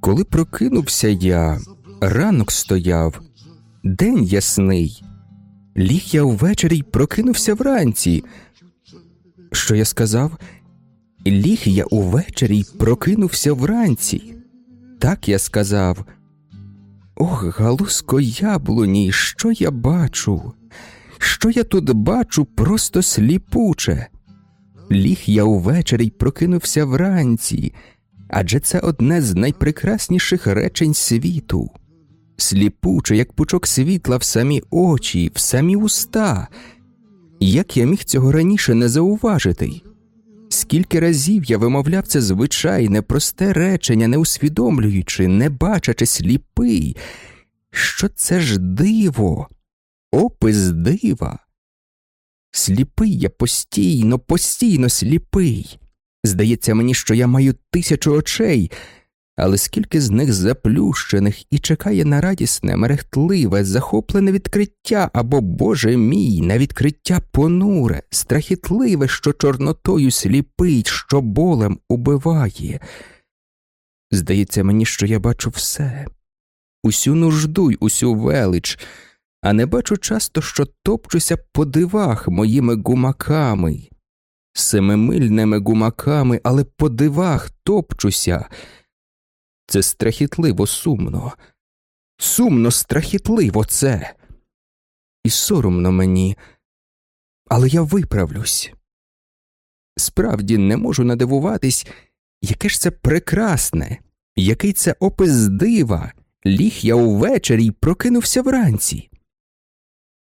Коли прокинувся я, ранок стояв, день ясний. Ліг я увечері й прокинувся вранці. Що я сказав? Ліг я увечері й прокинувся вранці. Так я сказав. Ох, галузко яблуні, що я бачу? Що я тут бачу просто сліпуче? Ліг я увечері й прокинувся вранці, адже це одне з найпрекрасніших речень світу. Сліпуче, як пучок світла в самі очі, в самі уста. Як я міг цього раніше не зауважити? Скільки разів я вимовляв це звичайне, просте речення, не усвідомлюючи, не бачачи сліпий, що це ж диво, опис дива. Сліпий я постійно, постійно сліпий. Здається мені, що я маю тисячу очей, але скільки з них заплющених і чекає на радісне, мерехтливе, захоплене відкриття або, Боже мій, на відкриття понуре, страхітливе, що чорнотою сліпить, що болем убиває. Здається мені, що я бачу все, усю нужду й усю велич, а не бачу часто, що топчуся по дивах моїми гумаками, семимильними гумаками, але по дивах топчуся. Це страхітливо сумно, сумно, страхітливо це. І соромно мені, але я виправлюсь. Справді не можу надивуватись, яке ж це прекрасне, який це опис дива. Ліг я увечері й прокинувся вранці.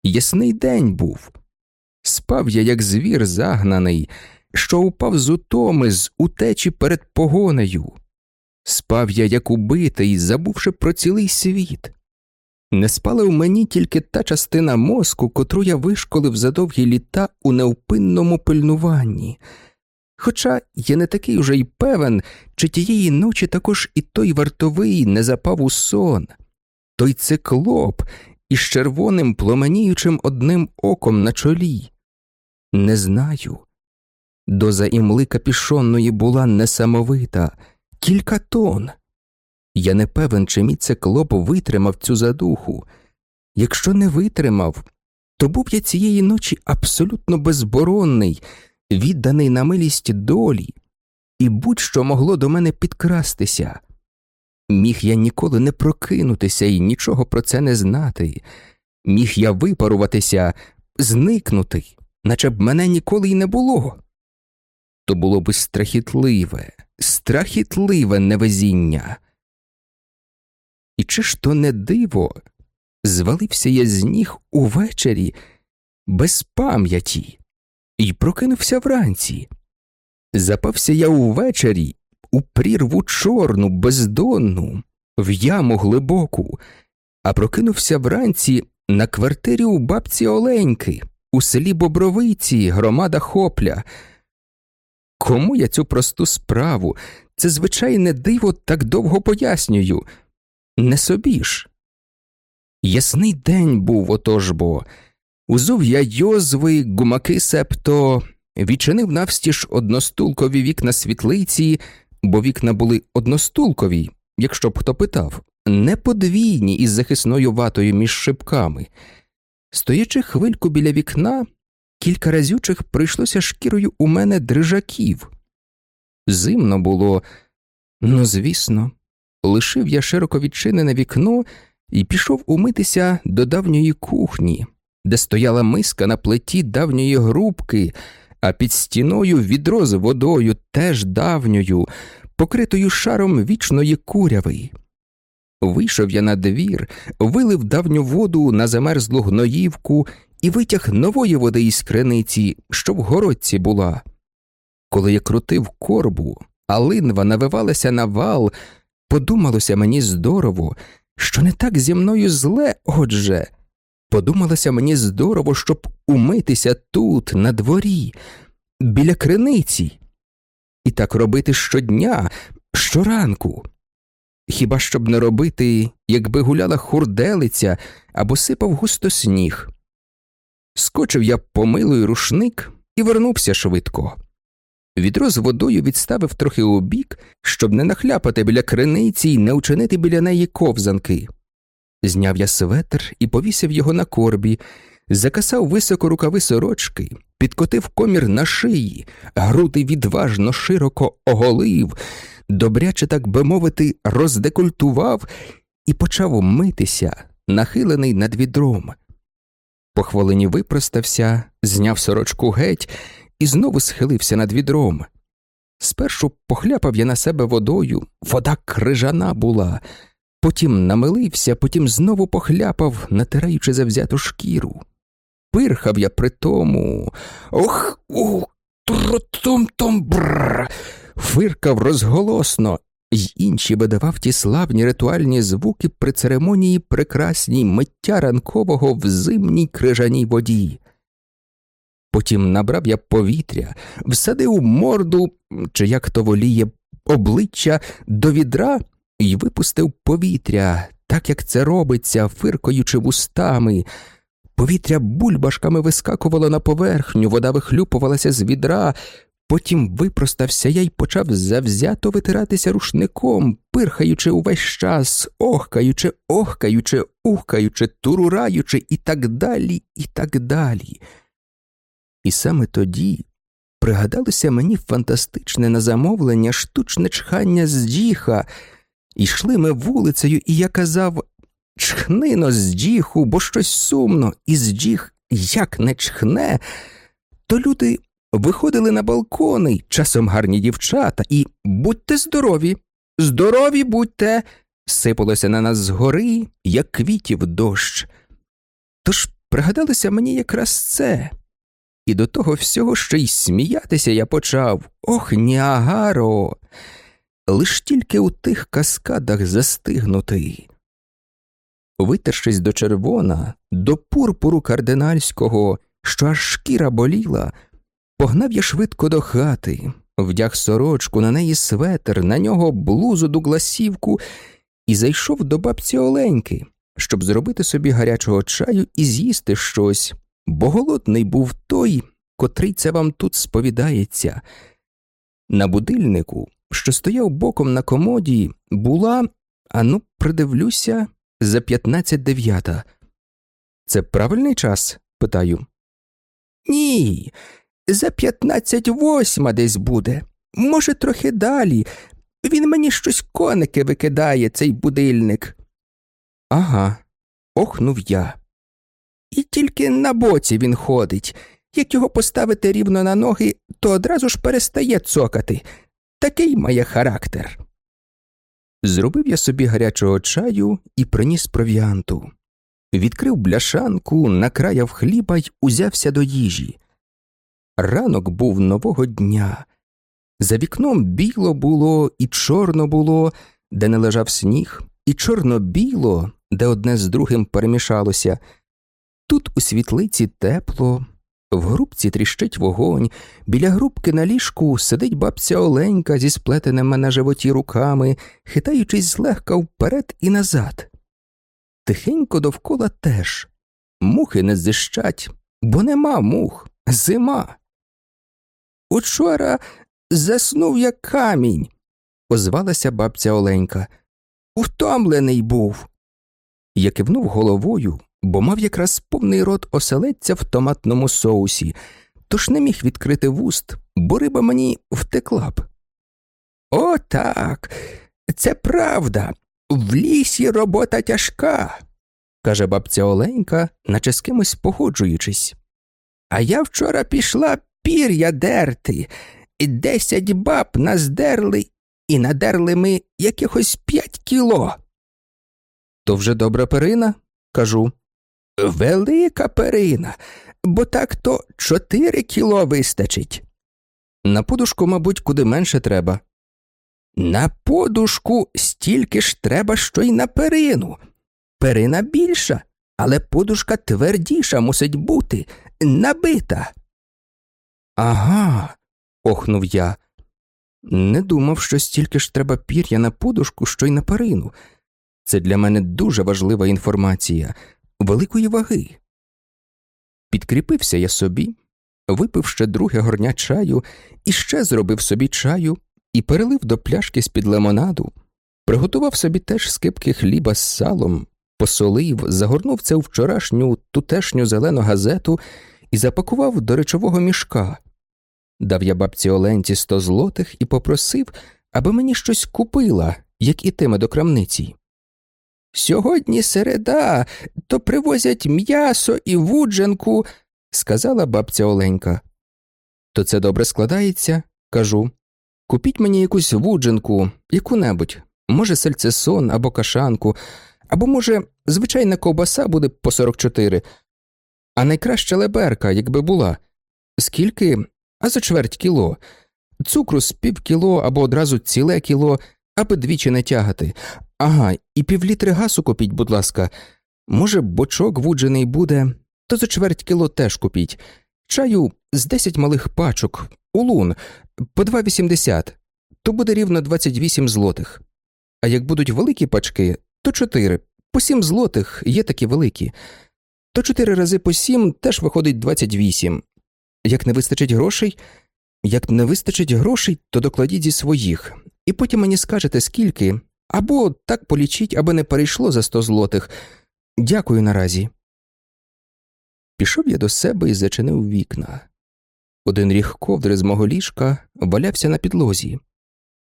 Ясний день був. Спав я, як звір загнаний, що упав з утоми з утечі перед погонею. Спав я, як убитий, забувши про цілий світ. Не спала в мені тільки та частина мозку, котру я вишколив за довгі літа у невпинному пильнуванні. Хоча я не такий уже й певен, чи тієї ночі також і той вартовий не запав у сон, той циклоп із червоним пломеніючим одним оком на чолі. Не знаю. Доза імли капішонної була несамовита, кілька тонн. Я не певен, чи мій циклоп витримав цю задуху. Якщо не витримав, то був я цієї ночі абсолютно безборонний, відданий на милість долі, і будь-що могло до мене підкрастися. Міг я ніколи не прокинутися і нічого про це не знати, міг я випаруватися, зникнути, наче б мене ніколи й не було. То було би страхітливе, страхітливе невезіння. І чи ж то не диво, звалився я з ніг увечері без пам'яті і прокинувся вранці. Запався я увечері у прірву чорну, бездонну, в яму глибоку, а прокинувся вранці на квартирі у бабці Оленьки, у селі Бобровиці, громада Хопля. Кому я цю просту справу, це звичайне диво так довго пояснюю, не собі ж. Ясний день був отож бо. Узув я йозви, гумаки септо, відчинив навстіж одностулкові вікна світлиці, бо вікна були одностулкові, якщо б хто питав, не подвійні із захисною ватою між шибками. Стоячи хвильку біля вікна, кілька разючих прийшлося шкірою у мене дрижаків. Зимно було, ну, звісно, лишив я широко відчинене вікно і пішов умитися до давньої кухні, де стояла миска на плиті давньої грубки, а під стіною відро з водою, теж давньою, покритою шаром вічної куряви. Вийшов я на двір, вилив давню воду на замерзлу гноївку і витяг нової води із криниці, що в городці була. Коли я крутив корбу, а линва навивалася на вал, подумалося мені здорово, що не так зі мною зле, отже. Подумалося мені здорово, щоб умитися тут, на дворі, біля криниці, і так робити щодня, щоранку. Хіба щоб не робити, якби гуляла хурделиця або сипав густо сніг. Скочив я помилою рушник і вернувся швидко. Відро з водою відставив трохи у бік, щоб не нахляпати біля криниці й не учинити біля неї ковзанки. Зняв я светр і повісив його на корбі, закасав високо рукави сорочки, підкотив комір на шиї, груди відважно широко оголив, добряче, так би мовити, роздекультував і почав митися, нахилений над відром. По хвилині випростався, зняв сорочку геть і знову схилився над відром. Спершу похляпав я на себе водою, вода крижана була, потім намилився, потім знову похляпав, натираючи завзяту шкіру. Пирхав я при тому. Ох, ух, тротом том бррр. Фиркав розголосно, й інші видавав ті славні ритуальні звуки при церемонії прекрасній миття ранкового в зимній крижаній воді. Потім набрав я повітря, всадив морду, чи як то воліє, обличчя до відра і випустив повітря, так як це робиться, фиркаючи вустами. Повітря бульбашками вискакувало на поверхню, вода вихлюпувалася з відра, потім випростався я й почав завзято витиратися рушником, пирхаючи увесь час, охкаючи, охкаючи, ухкаючи, турураючи і так далі, і так далі. І саме тоді пригадалося мені фантастичне на замовлення штучне чхання з діха. Ішли ми вулицею, і я казав чхнино з діху, бо щось сумно, і з діх як не чхне, то люди виходили на балкони, часом гарні дівчата, і будьте здорові, здорові будьте, сипалося на нас згори, як квітів дощ. Тож пригадалося мені якраз це. І до того всього ще й сміятися я почав. Ох, Ніагаро! Лиш тільки у тих каскадах застигнутий. Витершись до червона, до пурпуру кардинальського, що аж шкіра боліла, погнав я швидко до хати, вдяг сорочку, на неї светер, на нього блузу дугласівку і зайшов до бабці Оленьки, щоб зробити собі гарячого чаю і з'їсти щось, бо голодний був той, котрий це вам тут сповідається. На будильнику, що стояв боком на комоді, була, ану, придивлюся, за п'ятнадцять дев'ята. Це правильний час? питаю. Ні, за п'ятнадцять восьма десь буде. Може, трохи далі. Він мені щось коники викидає, цей будильник. Ага, охнув я. І тільки на боці він ходить. Як його поставити рівно на ноги, то одразу ж перестає цокати. Такий має характер. Зробив я собі гарячого чаю і приніс провіанту. Відкрив бляшанку, накраяв хліба й узявся до їжі. Ранок був нового дня. За вікном біло було і чорно було, де не лежав сніг, і чорно-біло, де одне з другим перемішалося. Тут у світлиці тепло, в грубці тріщить вогонь, біля грубки на ліжку сидить бабця Оленька зі сплетеними на животі руками, хитаючись злегка вперед і назад. Тихенько довкола теж. Мухи не зищать, бо нема мух, зима. Учора заснув як камінь, озвалася бабця Оленька. Втомлений був. Я кивнув головою, бо мав якраз повний рот оселедця в томатному соусі, тож не міг відкрити вуст, бо риба мені втекла б. О, так, це правда. В лісі робота тяжка, каже бабця Оленька, наче з кимось погоджуючись. А я вчора пішла пір'я дерти, і десять баб наздерли, і надерли ми якихось п'ять кіло. То вже добра перина, кажу. Велика перина, бо так то чотири кіло вистачить. На подушку, мабуть, куди менше треба. На подушку стільки ж треба, що й на перину. Перина більша, але подушка твердіша мусить бути, набита. Ага, охнув я. Не думав, що стільки ж треба пір'я на подушку, що й на перину. Це для мене дуже важлива інформація, великої ваги. Підкріпився я собі, випив ще друге горня чаю і ще зробив собі чаю і перелив до пляшки з-під лимонаду, приготував собі теж скипки хліба з салом, посолив, загорнув це у вчорашню тутешню зелену газету і запакував до речового мішка. Дав я бабці Оленці сто злотих і попросив, аби мені щось купила, як ітиме до крамниці. Сьогодні середа, то привозять м'ясо і вудженку, сказала бабця Оленька. То це добре складається, кажу. Купіть мені якусь вудженку, яку небудь, може, сальцесон або кашанку, або, може, звичайна ковбаса буде по 44, а найкраща леберка, якби була. Скільки? А за чверть кіло, цукру з пів кіло або одразу ціле кіло, аби двічі не тягати. Ага, і півлітри гасу купіть, будь ласка. Може, бочок вуджений буде, то за чверть кіло теж купіть. Чаю з 10 малих пачок, улун, по 2,80, то буде рівно 28 злотих. А як будуть великі пачки, то 4, по 7 злотих є такі великі. То 4 рази по 7 теж виходить 28. Як не вистачить грошей, як не вистачить грошей, то докладіть зі своїх, і потім мені скажете, скільки, або так полічіть, аби не перейшло за 100 злотих. Дякую наразі. Пішов я до себе і зачинив вікна. Один ріг ковдри з мого ліжка валявся на підлозі.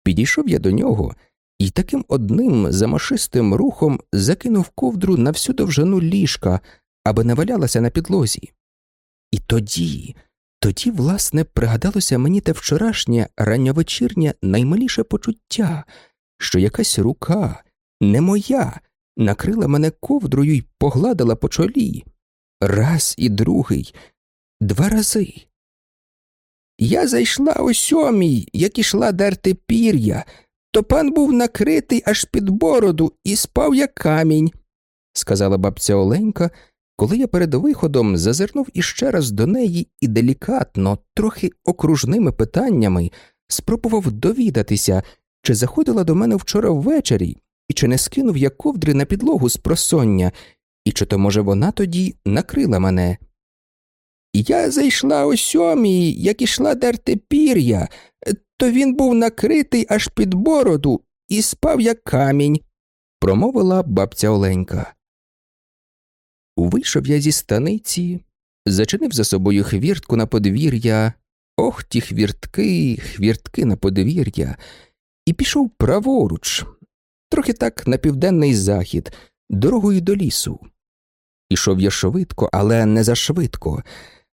Підійшов я до нього і таким одним замашистим рухом закинув ковдру на всю довжину ліжка, аби не валялася на підлозі. І тоді, тоді, власне, пригадалося мені те вчорашнє ранньовечірнє наймаліше почуття, що якась рука, не моя, накрила мене ковдрою й погладила по чолі. Раз і другий, два рази. Я зайшла о сьомій, як ішла дерти пір'я, то пан був накритий аж під бороду і спав як камінь, сказала бабця Оленька, коли я перед виходом зазирнув іще раз до неї і делікатно, трохи окружними питаннями, спробував довідатися, чи заходила до мене вчора ввечері, і чи не скинув я ковдри на підлогу з просоння, і чи то, може, вона тоді накрила мене. Я зайшла о сьомій, як ішла дерти пір'я, то він був накритий аж під бороду і спав як камінь, промовила бабця Оленька. Вийшов я зі станиці, зачинив за собою хвіртку на подвір'я, ох ті хвіртки, хвіртки на подвір'я, і пішов праворуч, трохи так на південний захід, дорогою до лісу. Ішов я швидко, але не зашвидко,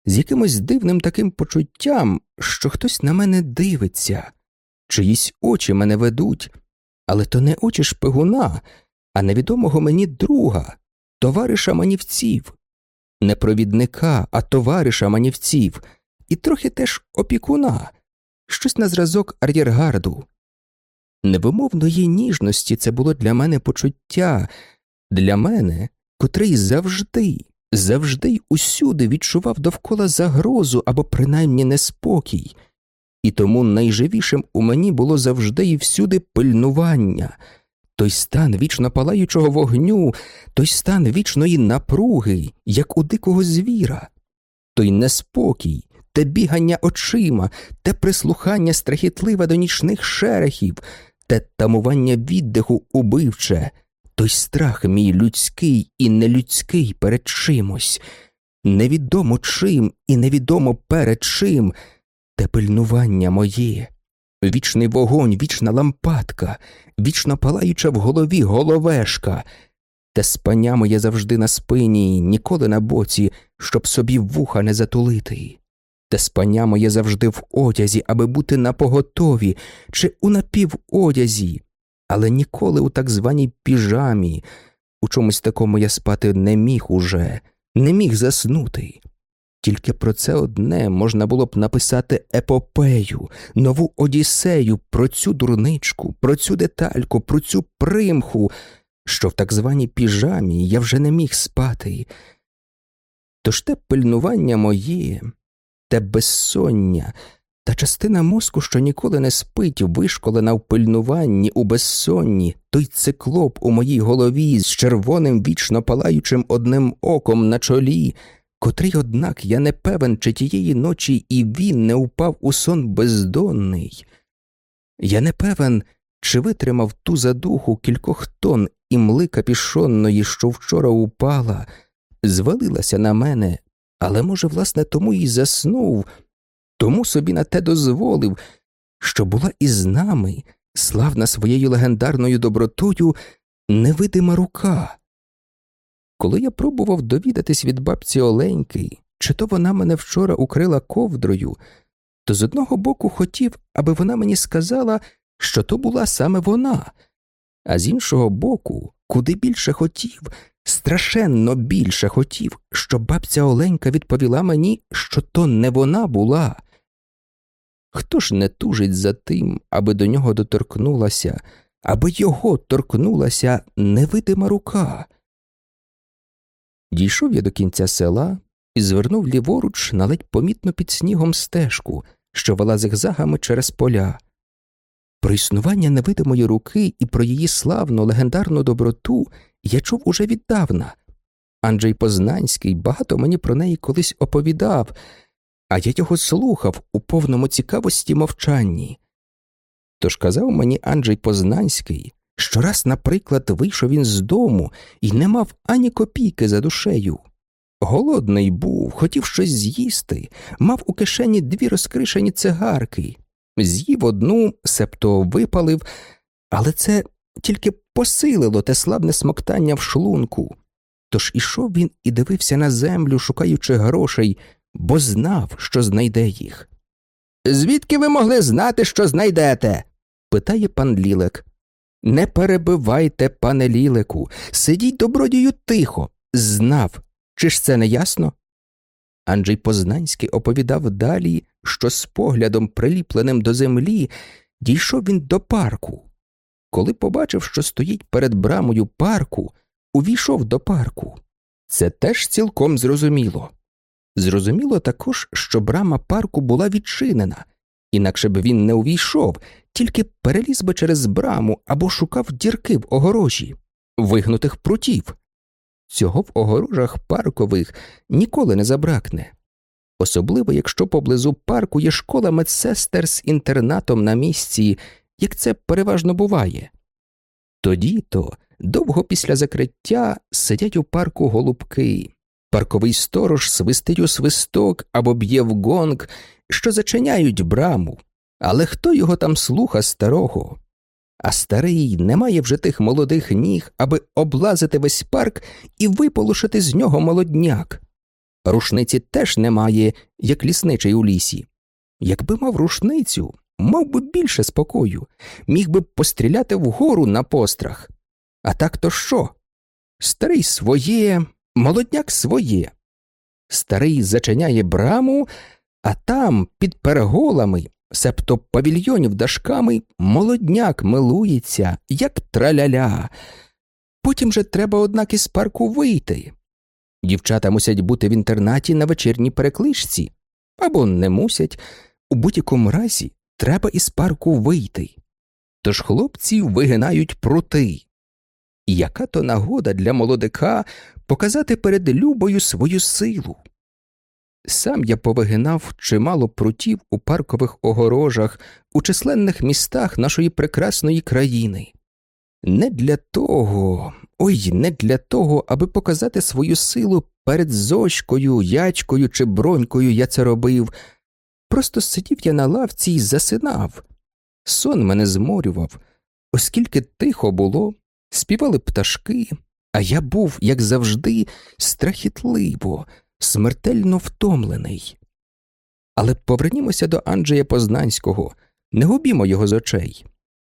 з якимось дивним таким почуттям, що хтось на мене дивиться, чиїсь очі мене ведуть, але то не очі шпигуна, а невідомого мені друга, товариша манівців, не провідника, а товариша манівців, і трохи теж опікуна, щось на зразок ар'єргарду. Невимовної ніжності це було для мене почуття, для мене, котрий завжди, завжди й усюди відчував довкола загрозу або принаймні неспокій, і тому найживішим у мені було завжди і всюди пильнування, той стан вічно палаючого вогню, той стан вічної напруги, як у дикого звіра, той неспокій. Те бігання очима, те прислухання страхітливе до нічних шерехів, те тамування віддиху убивче, той страх мій людський і нелюдський перед чимось, невідомо чим і невідомо перед чим, те пильнування моє, вічний вогонь, вічна лампадка, вічно палаюча в голові головешка, те спання моє завжди на спині, ніколи на боці, щоб собі вуха не затулити. Те спання моє завжди в одязі, аби бути напоготові чи у напіводязі, але ніколи у так званій піжамі, у чомусь такому я спати не міг уже, не міг заснути. Тільки про це одне можна було б написати епопею, нову одіссею про цю дурничку, про цю детальку, про цю примху, що в так званій піжамі я вже не міг спати. Тож те пильнування моє, те безсоння, та частина мозку, що ніколи не спить, вишколена в пильнуванні, у безсонні, той циклоп у моїй голові з червоним вічно палаючим одним оком на чолі, котрий, однак, я не певен, чи тієї ночі і він не упав у сон бездонний. Я не певен, чи витримав ту задуху кількох тонн і мли капішонної, що вчора упала, звалилася на мене, але, може, власне, тому і заснув, тому собі на те дозволив, що була із нами, славна своєю легендарною добротою, невидима рука. Коли я пробував довідатись від бабці Оленьки, чи то вона мене вчора укрила ковдрою, то з одного боку хотів, аби вона мені сказала, що то була саме вона, а з іншого боку, куди більше хотів, страшенно більше хотів, щоб бабця Оленька відповіла мені, що то не вона була. Хто ж не тужить за тим, аби до нього доторкнулася, аби його торкнулася невидима рука? Дійшов я до кінця села і звернув ліворуч на ледь помітно під снігом стежку, що вела зигзагами через поля. Про існування невидимої руки і про її славну легендарну доброту я чув уже віддавна. Анджей Познанський багато мені про неї колись оповідав, а я його слухав у повному цікавості мовчанні. Тож казав мені Анджей Познанський, що раз, наприклад, вийшов він з дому і не мав ані копійки за душею. Голодний був, хотів щось з'їсти, мав у кишені дві розкришені цигарки, з'їв одну, септо випалив, але це тільки посилило те слабне смоктання в шлунку. Тож ішов він і дивився на землю, шукаючи грошей, бо знав, що знайде їх. Звідки ви могли знати, що знайдете? питає пан Лілек. Не перебивайте, пане Лілеку, сидіть добродію тихо, знав. Чи ж це не ясно? Анджей Познанський оповідав далі, що з поглядом, приліпленим до землі, дійшов він до парку. Коли побачив, що стоїть перед брамою парку, увійшов до парку. Це теж цілком зрозуміло. Зрозуміло також, що брама парку була відчинена, інакше б він не увійшов, тільки переліз би через браму або шукав дірки в огорожі, вигнутих прутів. Цього в огорожах паркових ніколи не забракне, особливо якщо поблизу парку є школа медсестер з інтернатом на місці, як це переважно буває. Тоді то довго після закриття сидять у парку голубки, парковий сторож свистить у свисток або б'є в гонг, що зачиняють браму, але хто його там слуха старого? А старий не має вже тих молодих ніг, аби облазити весь парк і виполошити з нього молодняк. Рушниці теж немає, як лісничий у лісі. Якби мав рушницю, мав би більше спокою, міг би постріляти вгору на пострах. А так то що? Старий своє, молодняк своє. Старий зачиняє браму, а там, під переголами, септо павільйонів дашками, молодняк милується, як траляля. Потім же треба, однак, із парку вийти. Дівчата мусять бути в інтернаті на вечірній перекличці або не мусять, у будь-якому разі треба із парку вийти. Тож хлопці вигинають прути. Яка то нагода для молодика показати перед любою свою силу? Сам я повигинав чимало прутів у паркових огорожах, у численних містах нашої прекрасної країни. Не для того, ой, не для того, аби показати свою силу перед зочкою, ячкою чи бронькою я це робив. Просто сидів я на лавці і засинав. Сон мене зморював, оскільки тихо було, співали пташки, а я був, як завжди, страхітливо смертельно втомлений. Але повернімося до Анджея Познанського, не губімо його з очей.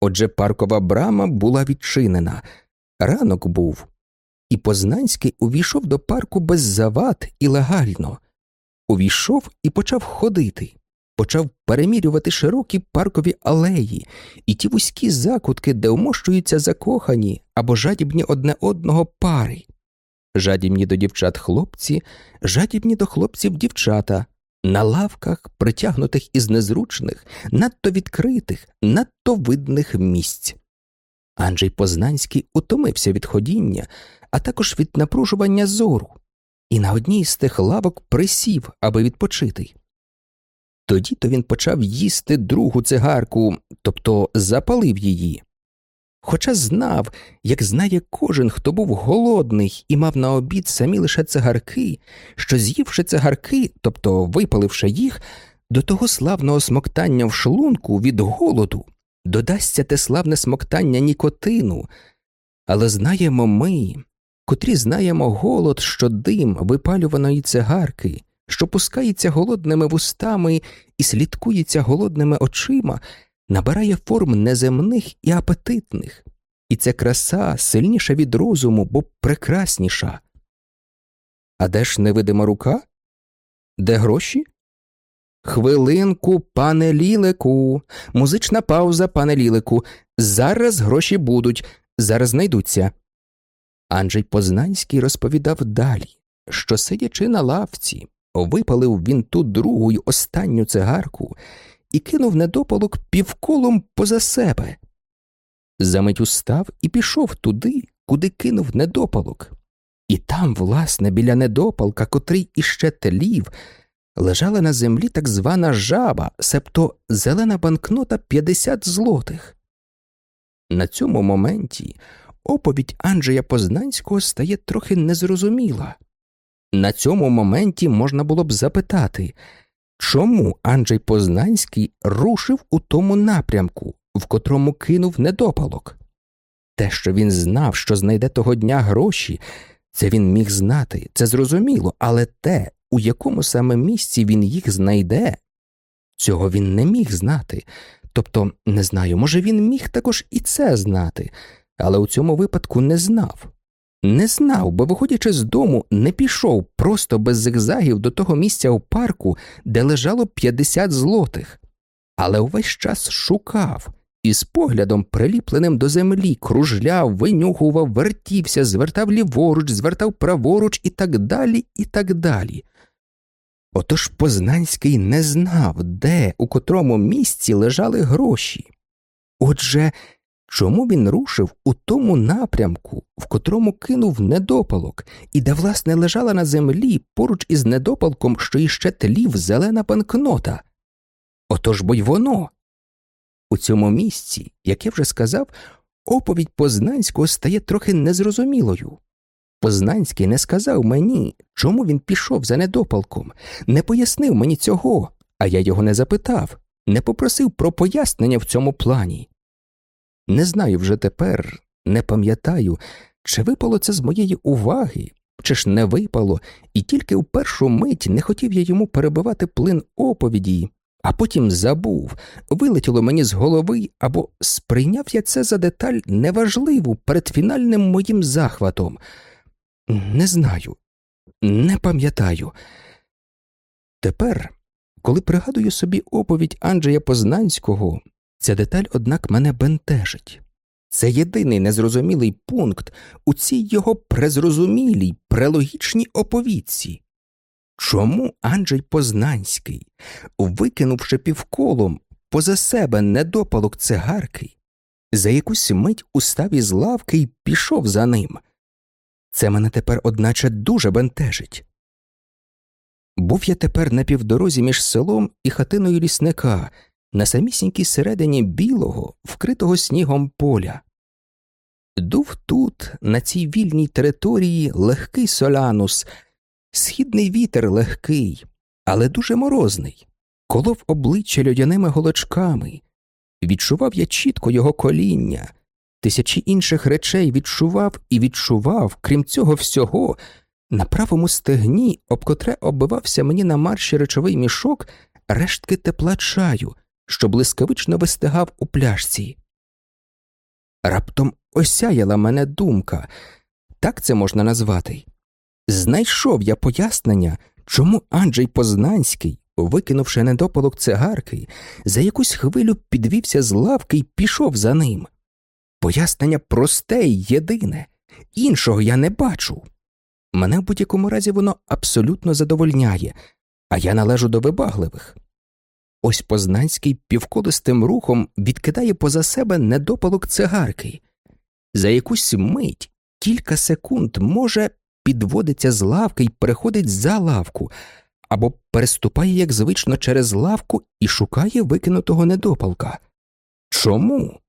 Отже, паркова брама була відчинена, ранок був, і Познанський увійшов до парку без завад і легально. увійшов і почав ходити, почав перемірювати широкі паркові алеї і ті вузькі закутки, де вмощуються закохані або жадібні одне одного пари, жадібні до дівчат хлопці, жадібні до хлопців дівчата, на лавках, притягнутих із незручних, надто відкритих, надто видних місць. Анджей Познанський утомився від ходіння, а також від напружування зору, і на одній з тих лавок присів, аби відпочити. Тоді то він почав їсти другу цигарку, тобто запалив її. Хоча знав, як знає кожен, хто був голодний і мав на обід самі лише цигарки, що з'ївши цигарки, тобто випаливши їх, до того славного смоктання в шлунку від голоду додасться те славне смоктання нікотину, але знаємо ми, котрі знаємо голод, що дим випалюваної цигарки, що пускається голодними вустами і слідкується голодними очима, набирає форм неземних і апетитних, і ця краса сильніша від розуму, бо прекрасніша. А де ж невидима рука? Де гроші? Хвилинку, пане лілику, музична пауза, пане лілику. Зараз гроші будуть, зараз знайдуться. Анджей Познанський розповідав далі, що, сидячи на лавці, випалив він ту другу й останню цигарку і кинув недопалок півколом поза себе. Замить устав і пішов туди, куди кинув недопалок. І там, власне, біля недопалка, котрий іще телів, лежала на землі так звана жаба, себто зелена банкнота 50 злотих. На цьому моменті оповідь Анджея Познанського стає трохи незрозуміла. На цьому моменті можна було б запитати, чому Анджей Познанський рушив у тому напрямку, в котрому кинув недопалок? Те, що він знав, що знайде того дня гроші, це він міг знати, це зрозуміло, але те, у якому саме місці він їх знайде, цього він не міг знати. Тобто, не знаю, може, він міг також і це знати, але у цьому випадку не знав. Не знав, бо, виходячи з дому, не пішов просто без зигзагів до того місця у парку, де лежало 50 злотих, але увесь час шукав і з поглядом, приліпленим до землі, кружляв, винюхував, вертівся, звертав ліворуч, звертав праворуч і так далі, і так далі. Отож Познанський не знав, де, у котрому місці лежали гроші. Отже, чому він рушив у тому напрямку, в котрому кинув недопалок, і де, власне, лежала на землі поруч із недопалком, що іще тлів зелена банкнота? Отож бо й воно. У цьому місці, як я вже сказав, оповідь Познанського стає трохи незрозумілою. Познанський не сказав мені, чому він пішов за недопалком, не пояснив мені цього, а я його не запитав, не попросив про пояснення в цьому плані. Не знаю вже тепер, не пам'ятаю, чи випало це з моєї уваги, чи ж не випало, і тільки в першу мить не хотів я йому перебивати плин оповіді, а потім забув, вилетіло мені з голови або сприйняв я це за деталь неважливу перед фінальним моїм захватом. Не знаю, не пам'ятаю. Тепер, коли пригадую собі оповідь Анджея Познанського, ця деталь, однак, мене бентежить. Це єдиний незрозумілий пункт у цій його презрозумілій, прелогічній оповідці. Чому Анджей Познанський, викинувши півколом поза себе недопалок цигарки, за якусь мить устав із лавки й пішов за ним? Це мене тепер, одначе, дуже бентежить. Був я тепер на півдорозі між селом і хатиною лісника, на самісінькій середині білого, вкритого снігом поля. Дув тут, на цій вільній території, легкий солянус, східний вітер легкий, але дуже морозний, колов обличчя льодяними голочками. Відчував я чітко його коління, тисячі інших речей відчував і відчував, крім цього всього, на правому стегні, об котре оббивався мені на марші речовий мішок, рештки тепла чаю, що блискавично вистигав у пляшці. Раптом осяяла мене думка, так це можна назвати. Знайшов я пояснення, Чому Анджей Познанський, викинувши недопалок цигарки, за якусь хвилю підвівся з лавки і пішов за ним? Пояснення просте й єдине, іншого я не бачу. Мене в будь-якому разі воно абсолютно задовольняє, а я належу до вибагливих. Ось Познанський півколистим рухом відкидає поза себе недопалок цигарки. За якусь мить, кілька секунд, може, підводиться з лавки і переходить за лавку, або переступає, як звично, через лавку і шукає викинутого недопалка. Чому?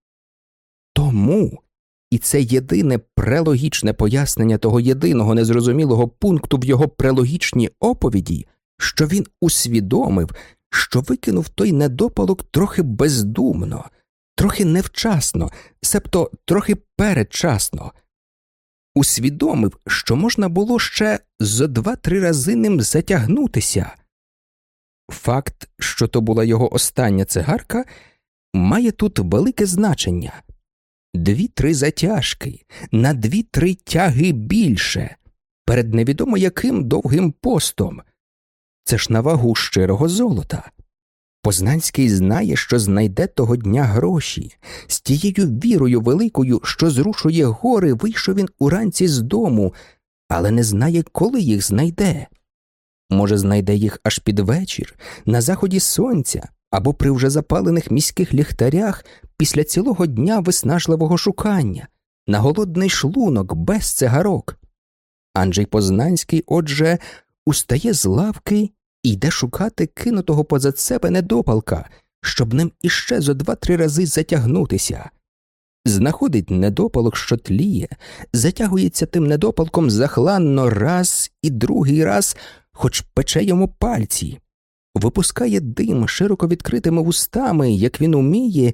Тому, і це єдине прелогічне пояснення того єдиного незрозумілого пункту в його прелогічній оповіді, що він усвідомив, що викинув той недопалок трохи бездумно, трохи невчасно, себто трохи передчасно. Усвідомив, що можна було ще зо два-три рази ним затягнутися. Факт, що то була його остання цигарка, має тут велике значення дві-три затяжки, на дві-три тяги більше, перед невідомо яким довгим постом. Це ж на вагу щирого золота. Познанський знає, що знайде того дня гроші, з тією вірою великою, що зрушує гори, вийшов він уранці з дому, але не знає, коли їх знайде. Може, знайде їх аж під вечір, на заході сонця або при вже запалених міських ліхтарях після цілого дня виснажливого шукання, на голодний шлунок без цигарок. Анджей Познанський, отже, устає з лавки і йде шукати кинутого позад себе недопалка, щоб ним іще зо два-три рази затягнутися. Знаходить недопалок, що тліє, затягується тим недопалком захланно раз і другий раз, хоч пече йому пальці, випускає дим широко відкритими вустами, як він уміє,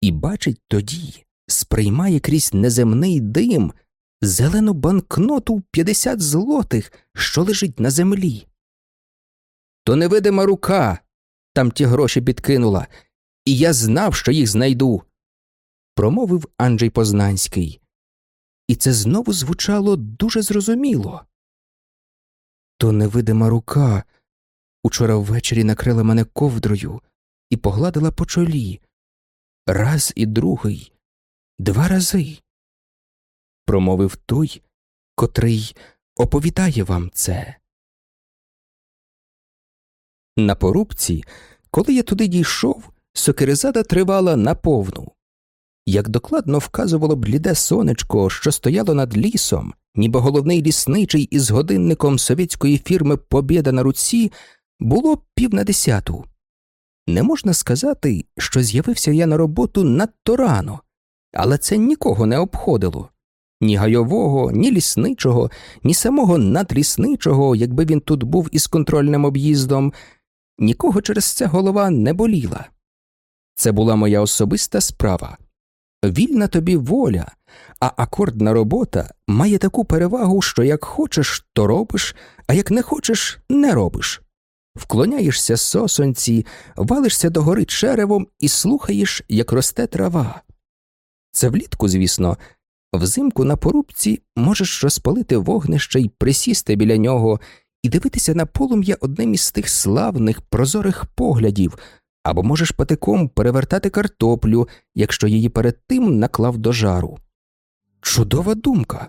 і бачить тоді, сприймає крізь неземний дим зелену банкноту в 50 злотих, що лежить на землі. То невидима рука там ті гроші підкинула, і я знав, що їх знайду, промовив Анджей Познанський. І це знову звучало дуже зрозуміло. То невидима рука учора ввечері накрила мене ковдрою і погладила по чолі. Раз і другий, два рази, промовив той, котрий оповідає вам це. На порубці, коли я туди дійшов, сокиризада тривала наповну. Як докладно вказувало бліде сонечко, що стояло над лісом, ніби головний лісничий із годинником совєтської фірми Побєда на руці, було пів на десяту. Не можна сказати, що з'явився я на роботу надто рано, але це нікого не обходило ні гайового, ні лісничого, ні самого надлісничого, якби він тут був із контрольним об'їздом, нікого через це голова не боліла. Це була моя особиста справа. Вільна тобі воля, а акордна робота має таку перевагу, що як хочеш, то робиш, а як не хочеш, не робиш. Вклоняєшся сосонці, валишся до гори черевом і слухаєш, як росте трава. Це влітку, звісно, взимку на порубці можеш розпалити вогнище й присісти біля нього і дивитися на полум'я одним із тих славних прозорих поглядів, або можеш патиком перевертати картоплю, якщо її перед тим наклав до жару. Чудова думка,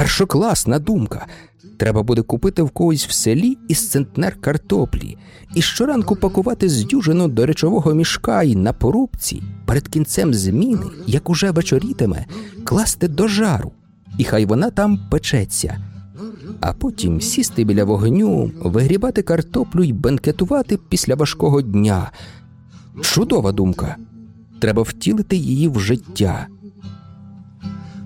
першокласна думка. Треба буде купити в когось в селі із центнер картоплі і щоранку пакувати з дюжину до речового мішка і на порубці перед кінцем зміни, як уже вечорітиме, класти до жару, і хай вона там печеться, а потім сісти біля вогню, вигрібати картоплю й бенкетувати після важкого дня. Чудова думка. Треба втілити її в життя.